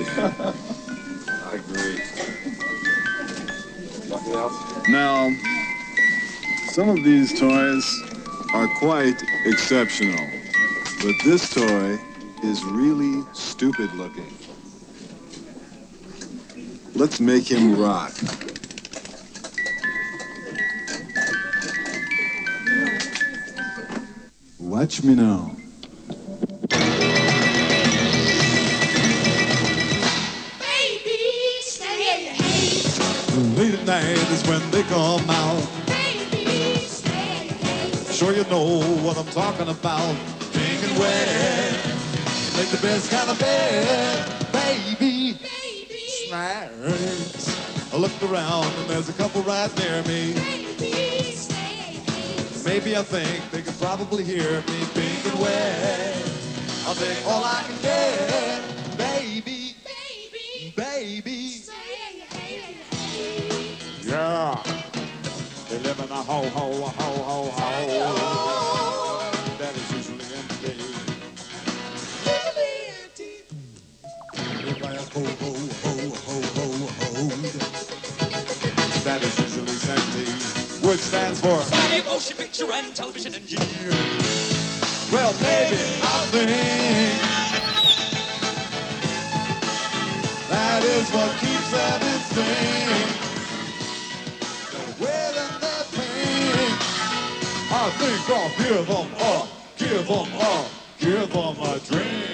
I agree. Nothing else? Now, some of these toys are quite exceptional, but this toy is really stupid looking. Let's make him rock. Watch me now. Night is when they come out. Baby, Sure you know what I'm talking about. Pink and wet. Make the best kind of bed, baby. Baby, Snacks. I looked around and there's a couple right near me. baby, Maybe I think they could probably hear me and wet. I'll take all I can get, baby, Baby, baby. Ho ho ho ho ho. That is usually empty. Live by a ho ho ho ho ho ho. That is usually empty. Which stands for Live motion picture and television engineer. well, maybe I think that is what keeps. Within I think I'll give them a, give them a, give them a dream.